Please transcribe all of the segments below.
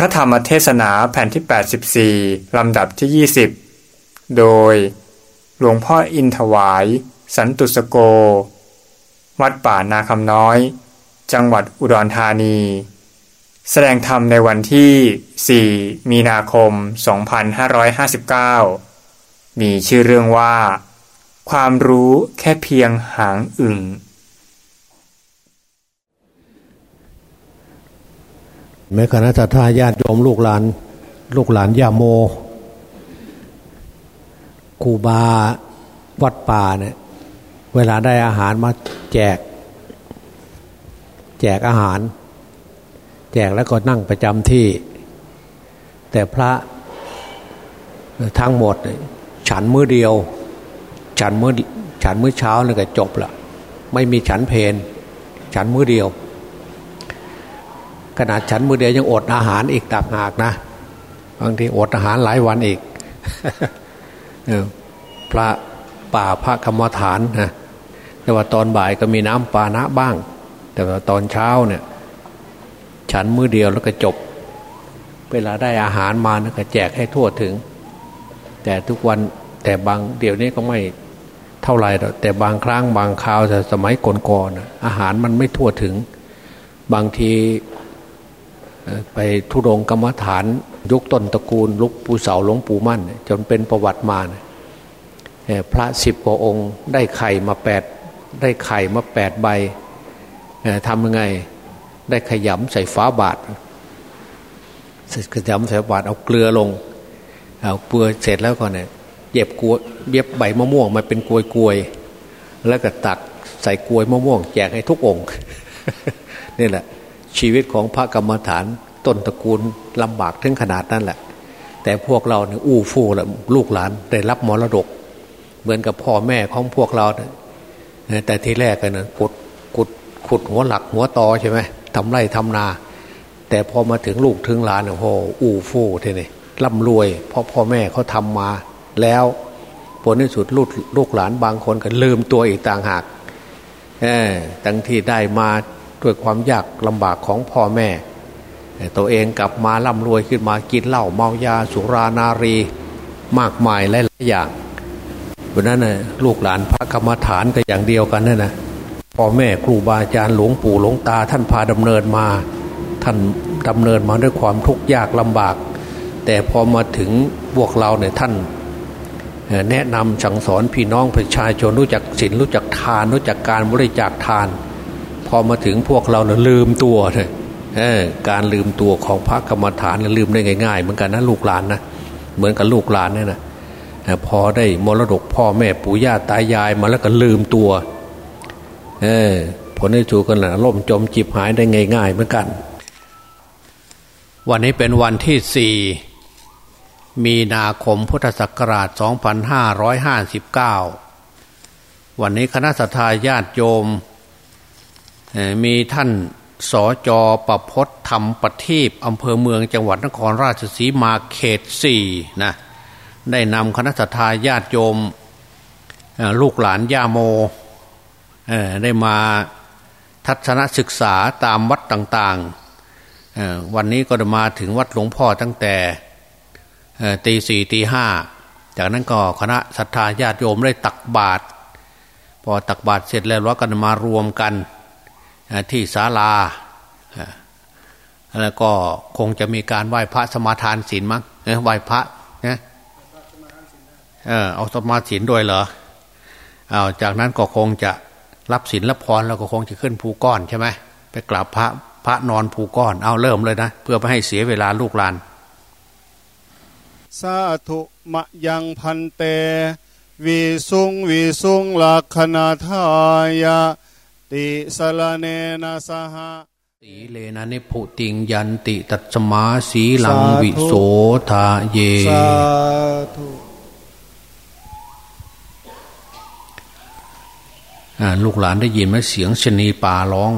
พระธรรมเทศนาแผ่นที่ 84 ลำดับที่ 20 โดย หลวงพ่ออินถวาย สันตุสโก วัดป่านาคำน้อย จังหวัดอุดรธานี แสดงธรรมในวันที่ 4 มีนาคม 2559 มีชื่อเรื่องว่า ความรู้แค่เพียงหางอึ่ง แม้คณะทาญาติโยมลูกหลาน ลูกหลานย่าโมครูบาวัดป่าเนี่ยเวลาได้อาหารมาแจก แจกอาหาร แจกแล้วก็นั่งประจำที่ แต่พระทั้งหมด ฉันมื้อเดียว ฉันมื้อฉันมื้อเช้าแล้วก็จบละไม่มีฉันเพนฉันมื้อเดียว ขนาดฉันมือเดียวยังอดอาหารอีกต่างหากนะบางทีอดอาหารหลายวันอีกพระป่าพระกรรมฐานนะแต่ว่าตอนบ่ายก็มีน้ำปานะบ้าง แต่ว่าตอนเช้าเนี่ย ฉันมือเดียวแล้วก็จบ เวลาได้อาหารมานะก็แจกให้ทั่วถึง แต่ทุกวันแต่บางเดี๋ยวนี้ก็ไม่เท่าไหร่แต่บางครั้งบางคราวแต่สมัยก่อนๆอาหารมันไม่ทั่วถึง บางที ไปทุรงกรรมฐาน ยุคต้นตระกูลลุกปูเสาหลวงปู่มั่น จนเป็นประวัติมาพระสิบกว่าองค์ได้ไข่มาแปดได้ไข่มาแปดใบทำยังไงได้ขยำใส่ฟ้าบาทขยำใส่บาทเอาเกลือลง เอาเกลือเสร็จแล้วก่อนเนี่ยเย็บกลวยเย็บใบมะม่วงมาเป็นกลวยกลวยแล้วก็ตักใส่กลวยมะม่วง แจกให้ทุกองค์นี่แหละ ชีวิตของพระกรรมฐานต้นตระกูลลำบากถึงขนาดนั้นแหละ แต่พวกเราเนี่ยอู้ฟู่แหละลูกหลานได้รับมรดก เหมือนกับพ่อแม่ของพวกเราแต่ทีแรกกันนะขุดขุดขุดหัวหลักหัวตอใช่ไหมทำไร่ทำนา แต่พอมาถึงลูกถึงหลานโอ้โหอู้ฟู่ทีนี่ร่ำรวยเพราะพ่อแม่เขาทำมาแล้วผลที่สุดลูกลูกหลานบางคนก็ลืมตัวอีกต่างหากเออตั้งที่ได้มา ด้วยความยากลำบากของพ่อแม่ ตัวเองกลับมาร่ำรวยขึ้นมากินเหล้าเมายาสุรานารีมากมายหลายอย่างเพราะนั้นนะลูกหลานพระกรรมฐานก็อย่างเดียวกันนั่นนะพ่อแม่ครูบาอาจารย์หลวงปู่หลวงตา ท่านพาดำเนินมา ท่านดำเนินมาด้วยความทุกข์ยากลำบาก แต่พอมาถึงพวกเราเนี่ยท่านแนะนำสั่งสอนพี่น้องประชาชนรู้จักศีลรู้จักทาน รู้จักการบริจาคทาน พอมาถึงพวกเราเนี่ยลืมตัวเลยการลืมตัวของพระกรรมฐานลืมได้ง่ายๆ เหมือนกันนะลูกหลานนะเหมือนกับลูกหลานเนี่ยนะพอได้มรดกพ่อแม่ปู่ย่าตายายมาแล้วก็ลืมตัวเออผลที่ถูกกันแหละล่มจมจิบหายได้ง่ายๆเหมือนกัน วันนี้เป็นวันที่สี่มีนาคมพุทธศักราช 2559 วันนี้คณะสัตยาติโยม มีท่านสอจอประพศธรรมปทีปอำเภอเมืองจังหวัดนครราชสีมาเขตสี่นะได้นำคณะทาญาติโยมลูกหลานย่าโมได้มาทัศนศึกษาตามวัดต่างๆ วันนี้ก็จะมาถึงวัดหลวงพ่อตั้งแต่ตีสี่ตีห้าจากนั้นก็คณะศรัทธาญาติโยมได้ตักบาตรพอตักบาตรเสร็จแล้วเราก็มารวมกัน ที่ศาลาแล้วก็คงจะมีการไหว้พระสมาทานศีลมั้งไหว้พระนะเออเอาสมาศีลด้วยเหรอเอาจากนั้นก็คงจะรับศีลรับพรแล้วก็คงจะขึ้นภูก้อนใช่ไหมไปกราบพระพระนอนภูก้อน เอาเริ่มเลยนะเพื่อไม่ให้เสียเวลาลูกหลานสาธุมะยังพันเตวิสุงวิสุงลักขณาทายา ติสลเนนะสหสีเลนะนิพุติงยันติตัตมาสีลังวิโสทาเยลูกหลานได้ยินไหมเสียงชนีป่าร้อง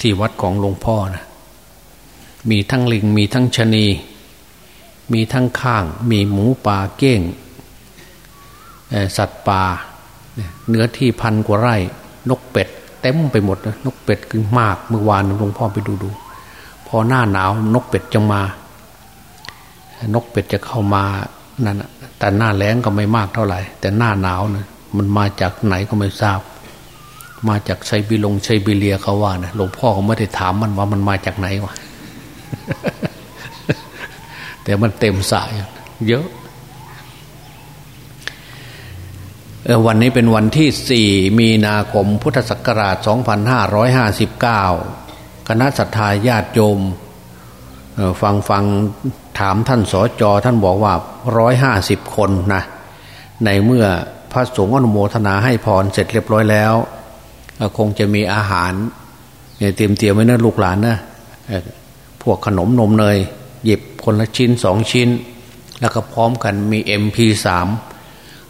ที่วัดของหลวงพ่อนะมีทั้งลิงมีทั้งชนี มีทั้งข้าง มีหมูป่าเก้งสัตว์ป่าเนื้อที่พันกว่าไร่ นกเป็ด เต็มไปหมดนะนกเป็ดคือมากเมื่อวานหลวงพ่อไปดูดูพอหน้าหนาวนกเป็ดจะมา นกเป็ดจะเข้ามานั่นแต่หน้าแล้งก็ไม่มากเท่าไหร่ แต่หน้าหนาวนะมันมาจากไหนก็ไม่ทราบ มาจากไซบีลงไซบีเรียเขาว่านะหลวงพ่อเขาไม่ได้ถามมันว่ามันมาจากไหนวะแต่มันเต็มสายเยอะ วันนี้เป็นวันที่ 4 มีนาคมพุทธศักราช 2559 คณะสัตยาญาติโยมฟังฟังถามท่านสอจอท่านบอกว่า 150 คนนะ ในเมื่อพระสงฆ์อนุโมทนาให้พรเสร็จเรียบร้อยแล้ว คงจะมีอาหารเตรียมเตรียมไว้นะลูกหลานนะพวกขนมนมเนย หยิบคนละชิ้นสองชิ้น แล้วก็พร้อมกันมี MP3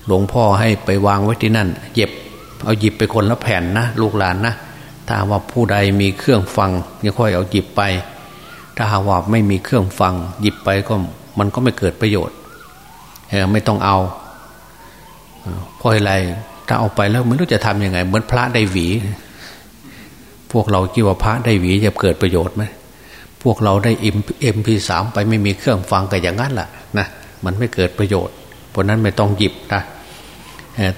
หลวงพ่อให้ไปวางไว้ที่นั่นเย็บเอาหยิบไปคนละแผ่นนะลูกหลานนะถ้าว่าผู้ใดมีเครื่องฟังยังค่อยเอาหยิบไป ถ้าหาว่าไม่มีเครื่องฟัง หยิบไปก็มันก็ไม่เกิดประโยชน์ไม่ต้องเอาเพราะอะไรถ้าเอาไปแล้วไม่รู้จะทำยังไง เหมือนพระได้หวี พวกเราคิดว่าพระได้หวีจะเกิดประโยชน์ไหมพวกเราได้เอ็มพีสามไปไม่มีเครื่องฟังก็อย่างนั้นแหละนะมันไม่เกิดประโยชน์เพราะนั้นไม่ต้องหยิบนะ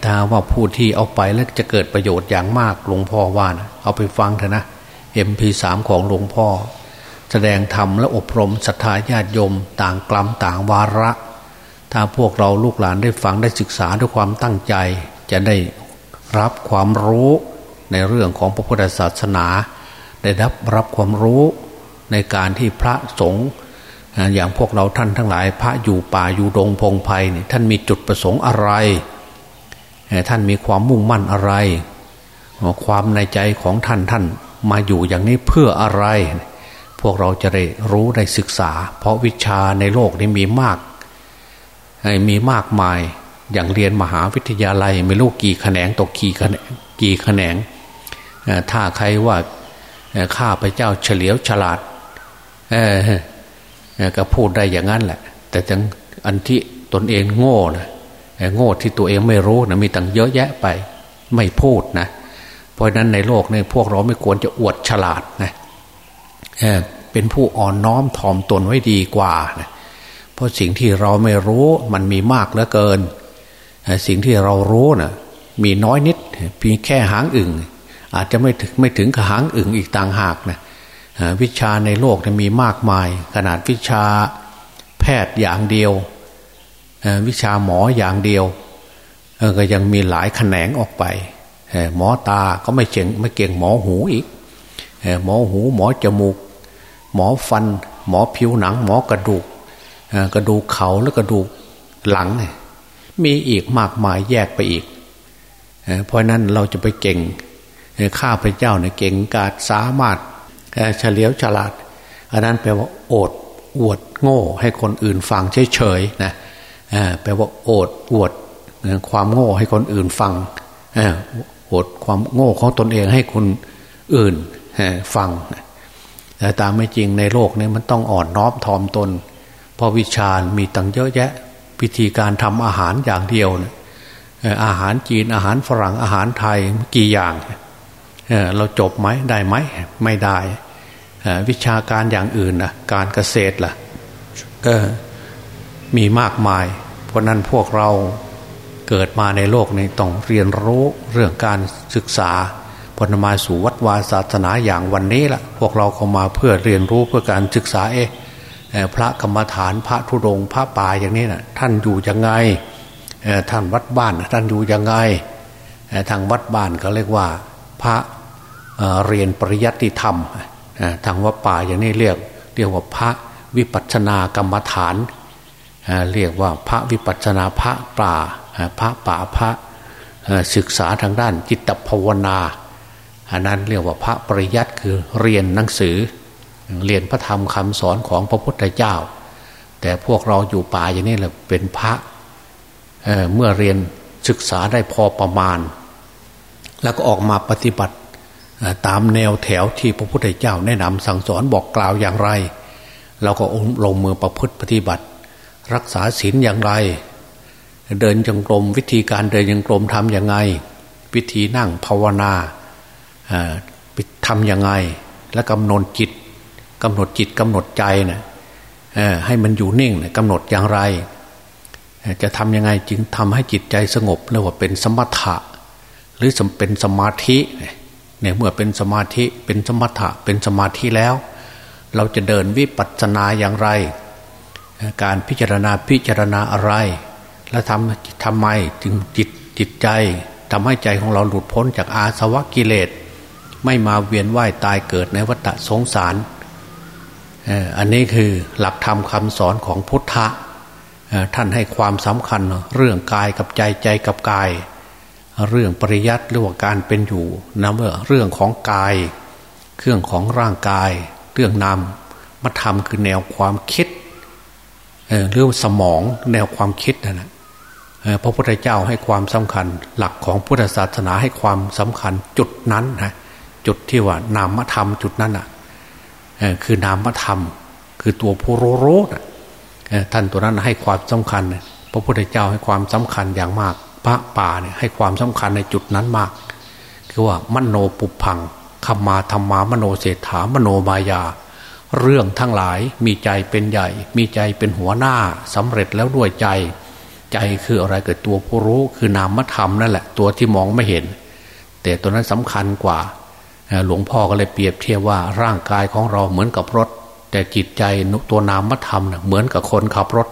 ถ้าว่าผู้ที่เอาไปแล้วจะเกิดประโยชน์อย่างมากหลวงพ่อว่านะเอาไปฟังเถอะนะ MP3 ของหลวงพ่อ แสดงธรรมและอบรมศรัทธาญาติโยม ต่างกลัมต่างวาระ ถ้าพวกเราลูกหลานได้ฟังได้ศึกษาด้วยความตั้งใจ จะได้รับความรู้ในเรื่องของพระพุทธศาสนา ได้รับรับความรู้ในการที่พระสงฆ์อย่างพวกเราท่านทั้งหลาย พระอยู่ป่าอยู่ดงพงไพ่ท่านมีจุดประสงค์อะไร ท่านมีความมุ่งมั่นอะไร ความในใจของท่านท่านมาอยู่อย่างนี้เพื่ออะไร พวกเราจะได้รู้ได้ศึกษา เพราะวิชาในโลกนี้มีมาก มีมากมายอย่างเรียนมหาวิทยาลัยไม่รู้กี่แขนงตกกี่แขนงกี่แขนง ถ้าใครว่าข้าพเจ้าเฉลียวฉลาดก็พูดได้อย่างนั้นแหละ แต่จังอันที่ตนเองโง่นะ โง่ที่ตัวเองไม่รู้นะมีตั้งเยอะแยะไป ไม่พูดนะ เพราะนั้นในโลกนี้พวกเราไม่ควรจะอวดฉลาดนะเเป็นผู้อ่อนน้อมถ่อมตนไว้ดีกว่านะเพราะสิ่งที่เราไม่รู้มันมีมากเหลือเกิน สิ่งที่เรารู้นะ่ะมีน้อยนิดเพียงแค่หางอึ่ง อาจจะไม่ถึงไม่ถึงกับหางอึ่งอีกต่างหากนะวิชาในโลกมีมากมาย ขนาดวิชาแพทย์อย่างเดียว วิชาหมออย่างเดียวก็ยังมีหลายแขนงออกไปหมอตาก็ไม่เก่งไม่เก่งหมอหูอีกหมอหูหมอจมูก หมอฟัน หมอผิวหนัง หมอกระดูกกระดูกเขาแล้วกระดูกหลัง มีอีกมากมายแยกไปอีก เพราะนั้นเราจะไปเก่งข้าพเจ้าเนี่ยเก่งกาดสามารถเฉลียวฉลาด อันนั้นแปลว่าโอดอวดโง่ให้คนอื่นฟังเฉยๆนะ แปลว่าโอดอวดความโง่ให้คนอื่นฟังโอดความโง่ของตนเองให้คนอื่นฟังแต่ตามไม่จริงในโลกนี้มันต้องอ่อนน้อมถ่อมตน เพราะวิชามีตั้งเยอะแยะวิธีการทำอาหารอย่างเดียวนะอาหารจีนอาหารฝรั่งอาหารไทยกี่อย่าง เราจบไหมได้ไหมไม่ได้ วิชาการอย่างอื่นนะการเกษตรล่ะ มีมากมาย เพราะนั้นพวกเราเกิดมาในโลกนี้ต้องเรียนรู้เรื่องการศึกษาพนมาสู่วัดวาศาสนาอย่างวันนี้ละพวกเราเข้ามาเพื่อเรียนรู้เพื่อการศึกษาเอพระกรรมฐานพระธุดงพระป่าอย่างนี้นะท่านอยู่ยังไงท่านวัดบ้านท่านอยู่ยังไงทางวัดบ้านเขาเรียกว่าพระเรียนปริยัติธรรมทางวัดป่าอย่างนี้เรียก เรียกว่าพระวิปัสนากรรมฐาน เรียกว่าพระวิปัสนาพระป่าพระป่าพระศึกษาทางด้านจิตภาวนาอันนั้นเรียกว่าพระปริยัติคือเรียนหนังสือ เรียนพระธรรมคำสอนของพระพุทธเจ้า แต่พวกเราอยู่ป่าอย่างนี้แหละเป็นพระเเมื่อเรียนศึกษาได้พอประมาณ แล้วก็ออกมาปฏิบัติตามแนวแถวที่พระพุทธเจ้าแนะนำสั่งสอนบอกกล่าวอย่างไร เราก็ลงมือประพฤติปฏิบัติ รักษาศีลอย่างไร เดินจงกรมวิธีการเดินจงกรมทำอย่างไง วิธีนั่งภาวนาทำอย่างไง และกำหนดจิตกำหนดจิตกำหนดใจนะให้มันอยู่นิ่งกำหนดอย่างไร จะทำยังไงจึงทำให้จิตใจสงบเรียกว่าเป็นสมถะ หรือเป็นสมาธิเนี่ยเมื่อเป็นสมาธิเป็นสมถะเป็นสมาธิแล้ว เราจะเดินวิปัสสนาอย่างไร การพิจารณาพิจารณาอะไร และทำทำไมจึงจิตจิตใจทำให้ใจของเราหลุดพ้นจากอาสวะกิเลส ไม่มาเวียนว่ายตายเกิดในวัฏสงสาร อันนี้คือหลักธรรมคำสอนของพุทธะท่านให้ความสำคัญเรื่องกายกับใจใจกับกาย เรื่องปริยัติหรือว่าการเป็นอยู่นะเมื่อเรื่องของกาย เครื่องของร่างกาย เรื่องนามมาทำคือแนวความคิด เรื่องสมองแนวความคิดนะพระพุทธเจ้าให้ความสำคัญ หลักของพุทธศาสนาให้ความสำคัญจุดนั้นนะจุดที่ว่านามธรรมจุดนั้นอะคือนามธรรม คือตัวผู้รู้รู้ท่านตัวนั้นให้ความสำคัญ พระพุทธเจ้าให้ความสำคัญอย่างมาก พระป่าเนี่ยให้ความสำคัญในจุดนั้นมาก คือว่ามโนปุพังคมาธรรมามโนเศรษฐามโนมายา เรื่องทั้งหลายมีใจเป็นใหญ่ มีใจเป็นหัวหน้าสำเร็จแล้วด้วยใจ ใจคืออะไรเกิดตัวผู้รู้คือนามธรรมนั่นแหละ ตัวที่มองไม่เห็น แต่ตัวนั้นสำคัญกว่า หลวงพ่อก็เลยเปรียบเทียบว่าร่างกายของเราเหมือนกับรถ แต่จิตใจตัวนามธรรมเหมือนกับคนขับรถ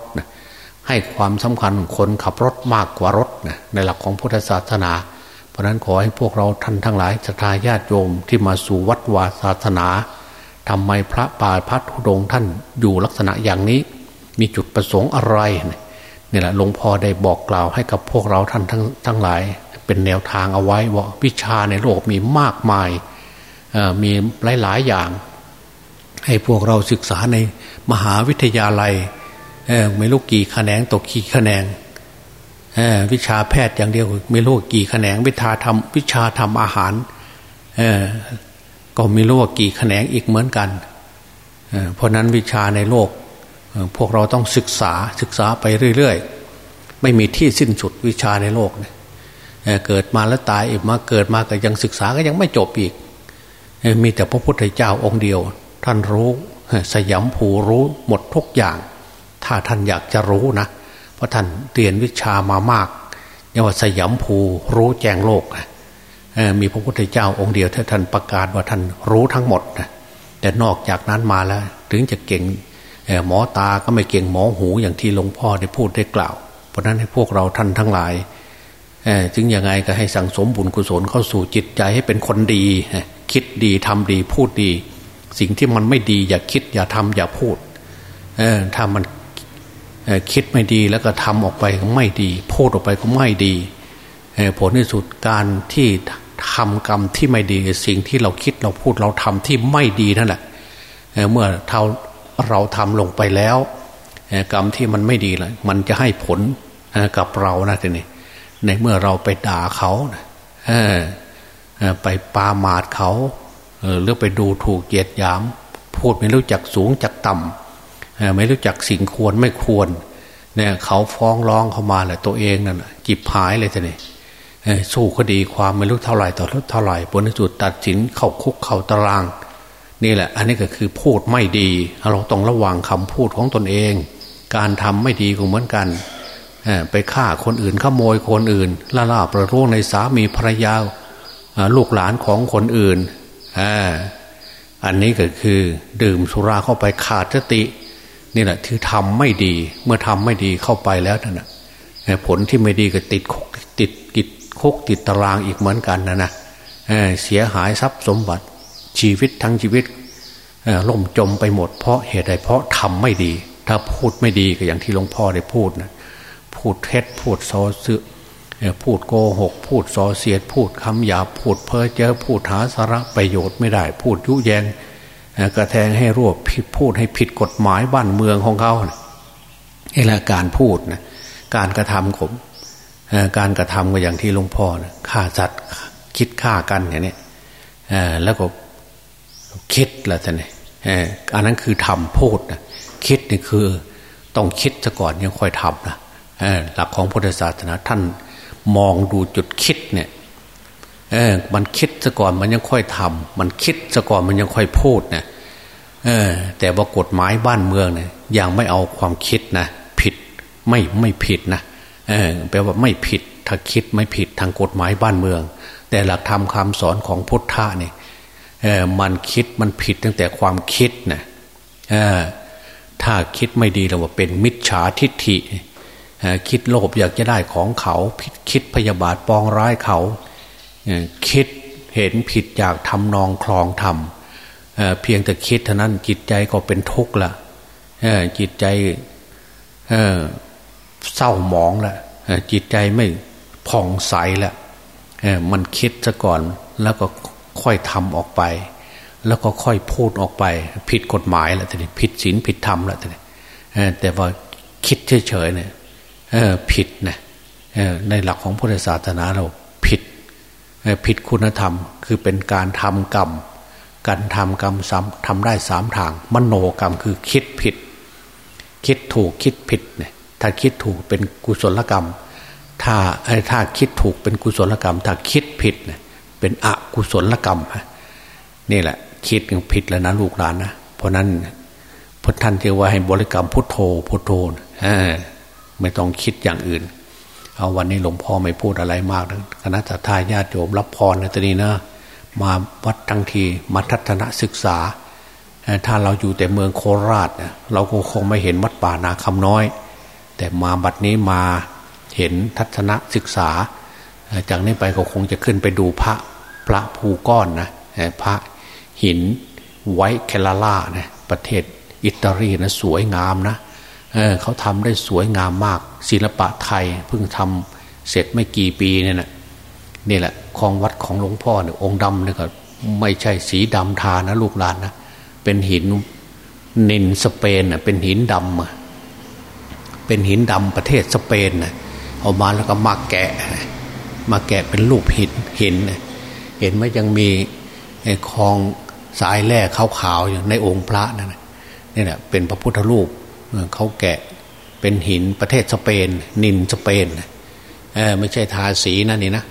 ให้ความสำคัญคนขับรถมากกว่ารถในหลักของพุทธศาสนา เพราะนั้นขอให้พวกเราท่านทั้งหลายศรัทธาญาติโยมที่มาสู่วัดวาศาสนา ทำไมพระป่าพัทุดงท่านอยู่ลักษณะอย่างนี้ มีจุดประสงค์อะไรนี่แหละหลวงพ่อได้บอกกล่าวให้กับพวกเราท่านทั้งทั้งหลาย เป็นแนวทางเอาไว้ว่าวิชาในโลกมีมากมายมีหลายๆอย่าง ให้พวกเราศึกษาในมหาวิทยาลัยไม่รู้กี่แขนงตกกี่แขนงวิชาแพทย์อย่างเดียว ไม่รู้กี่แขนงวิชาทำวิชาทำอาหาร ก็ไม่รู้กี่แขนงอีกเหมือนกัน เพราะนั้นวิชาในโลก พวกเราต้องศึกษาศึกษาไปเรื่อยๆ ไม่มีที่สิ้นสุดวิชาในโลกเกิดมาแล้วตายอีกมาเกิดมาก็ยังศึกษาก็ยังไม่จบอีก มีแต่พระพุทธเจ้าองค์เดียว ท่านรู้สยามผูรู้หมดทุกอย่าง ถ้าท่านอยากจะรู้นะ เพราะท่านเรียนวิชามามากเรียกว่าสยามผูรู้แจ้งโลก มีพระพุทธเจ้าองค์เดียวท่านประกาศว่าท่านรู้ทั้งหมดนะแต่นอกจากนั้นมาแล้ว ถึงจะเก่งหมอตาก็ไม่เก่งหมอหูอย่างที่หลวงพ่อได้พูดได้กล่าว เพราะนั้นให้พวกเราท่านทั้งหลายจึงยังไงก็ให้สั่งสมบุญกุศลเข้าสู่จิตใจให้เป็นคนดี คิดดีทำดีพูดดี สิ่งที่มันไม่ดีอย่าคิดอย่าทำอย่าพูดถ้ามันคิดไม่ดีแล้วก็ทำออกไปก็ไม่ดี พูดออกไปก็ไม่ดีผลที่สุดการที่ ทำกรรมที่ไม่ดีสิ่งที่เราคิดเราพูดเราทำที่ไม่ดีนั่นแหละเมื่อเท่าเราทำลงไปแล้วกรรมที่มันไม่ดีเลยมันจะให้ผลกับเรานะทีนี้ในเมื่อเราไปด่าเขาไปปาหมาดเขาหรือไปดูถูกเกียดยาม พูดไม่รู้จักสูงจักต่ำไม่รู้จักสิ่งควรไม่ควรเนี่ยเขาฟ้องร้องเข้ามาแหละตัวเองนั่นจิบหายเลยท่านี่ สู้คดีความไม่รู้เท่าไหร่ต่อเท่าไหร่ผลที่สุดตัดสินเข้าคุกเข้าตาราง นี่แหละ อันนี้ก็คือพูดไม่ดี เราต้องระวังคำพูดของตนเอง การทำไม่ดีก็เหมือนกันไปฆ่าคนอื่นขโมยคนอื่นล่าล่าประร่วงในสามีภรรยาลูกหลานของคนอื่นอันนี้ก็คือดื่มสุราเข้าไปขาดสติ นี่แหละที่ทำไม่ดี เมื่อทำไม่ดีเข้าไปแล้วนั่นนะผลที่ไม่ดีก็ติดคุกติดกิด คุกติดตารางอีกเหมือนกันนะนะเสียหายทรัพย์สมบัติชีวิตทั้งชีวิตล่มจมไปหมด เพราะเหตุใดเพราะทำไม่ดี ถ้าพูดไม่ดีก็อย่างที่หลวงพ่อได้พูดนะพูดเท็จพูดโซซอพูดโกหก พูดส่อเสียด พูดคำหยาพูดเพ้อเจ้อพูดหาสาระประโยชน์ไม่ได้ พูดยุแยงกระแทงให้รวผิดพูดให้ผิดกฎหมายบ้านเมืองของเขานี่แหละการพูดนะการกระทำผม การกระทำก็อย่างที่หลวงพ่อฆ่าสัตว์คิดฆ่ากันอย่างนี้แล้วก็คิดละท่านนี่อันนั้นคือทำพูดนะคิดนี่คือต้องคิดซะก่อนยังค่อยทำนะหลักของพุทธศาสนาท่านมองดูจุดคิดเนี่ยมันคิดซะก่อนมันยังค่อยทำมันคิดซะก่อนมันยังค่อยพูดเนี่ยแต่ว่ากฎหมายบ้านเมืองเนี่ยยังไม่เอาความคิดนะผิดไม่ไม่ผิดนะ เออแปลว่าไม่ผิดถ้าคิดไม่ผิดทางกฎหมายบ้านเมือง แต่หลักธรรมคาสอนของพุทธะเนี่ยเออมันคิดมันผิดตั้งแต่ความคิดนะเออถ้าคิดไม่ดีเราว่าเป็นมิจฉาทิฏฐิคิดโลภอยากจะได้ของเขาคิดพยาบาทปองร้ายเขาคิดเห็นผิดอยากทำนองคลองทำเเพียงแต่คิดเท่านั้นจิตใจก็เป็นทุกข์ละจิตใจ เศร้าหมองและจิตใจไม่ผ่องใสและมันคิดซะก่อนแล้วก็ค่อยทำออกไป แล้วก็ค่อยพูดออกไป ผิดกฎหมายและทีนี้ผิดศีลผิดธรรมและทีนี้แต่ว่าคิดเฉยๆเนี่ยผิดนะในหลักของพุทธศาสนาเราผิดผิดคุณธรรม คือเป็นการทำกรรม การทำกรรมซ้ำทำได้สามทาง มโนกรรมคือคิดผิด คิดถูกคิดผิดเนี่ย ถ้าคิดถูกเป็นกุศลกรรม ถ้าถ้าคิดถูกเป็นกุศลกรรม ถ้าคิดผิดเนี่ยเป็นอกุศลกรรมนี่แหละ คิดผิดแล้วนะลูกหลานนะเพราะนั้นพุทท่านเรียกว่าให้บริกรรมพุทโธพุทโธไม่ต้องคิดอย่างอื่น เอาวันนี้หลวงพ่อไม่พูดอะไรมากนะคณะทาญาติโยมรับพรในตอนนี้นะมาวัดทั้งทีมาทัศนศึกษา ถ้าเราอยู่แต่เมืองโคราช เราก็คงไม่เห็นวัดป่านาคำน้อย แต่มาบัดนี้มาเห็นทัศนศึกษา จากนี้ไปก็คงจะขึ้นไปดูพระพระภูก้อนนะพระหินไว้แคลาล่านะประเทศอิตาลีนะสวยงามนะเเขาทำได้สวยงามมาก ศิลปะไทยเพิ่งทำเสร็จไม่กี่ปีเนี่ยนะนี่แหละคลองวัดของหลวงพ่อเนี่ยองค์ดำเนี่ยก็ไม่ใช่สีดำทานะลูกหลานนะเป็นหินนินสเปนนะเป็นหินดำ เป็นหินดำประเทศสเปนนะเอามาแล้วก็มาแกะ มาแกะเป็นรูปหินหินเห็นไหมยังมีคลองสายแร่ขาวๆอยู่ในองค์พระนั่นนี่แหละเป็นพระพุทธรูปเขาแกะเป็นหินประเทศสเปน นินสเปนเออไม่ใช่ทาสีนั่นนี่นะ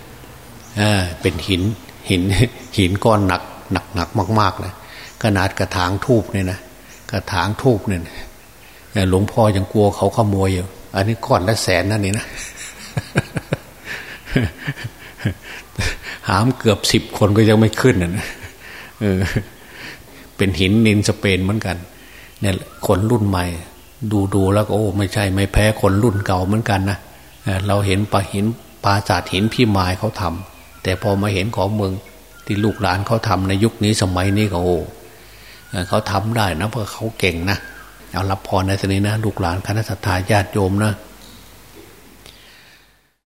เออเป็นหินหินหินก้อนหนักหนักหนักมากๆเลยขนาดกระถางทูบเนี่ยนะกระถางทูบเนี่ย หลวงพ่อยังกลัวเขาขโมยอยู่ อันนี้ก้อนละแสนนั่นนี่นะหามเกือบสิบคนก็ยังไม่ขึ้นนะเออ เป็นหินนินสเปนเหมือนกัน เนี่ยคนรุ่นใหม่ ดูดูแล้วก็โอ้ ไม่ใช่ไม่แพ้คนรุ่นเก่าเหมือนกันนะเราเห็นปลาหินปลาจาดหินพี่มายเขาทำแต่พอมาเห็นของเมืองที่ลูกหลานเขาทำในยุคนี้สมัยนี้ก็โอ้เขาทำได้นะเพราะเขาเก่งนะ เอารับพรในสนี้นะลูกหลานคณะสัตยาญาติโยมนะ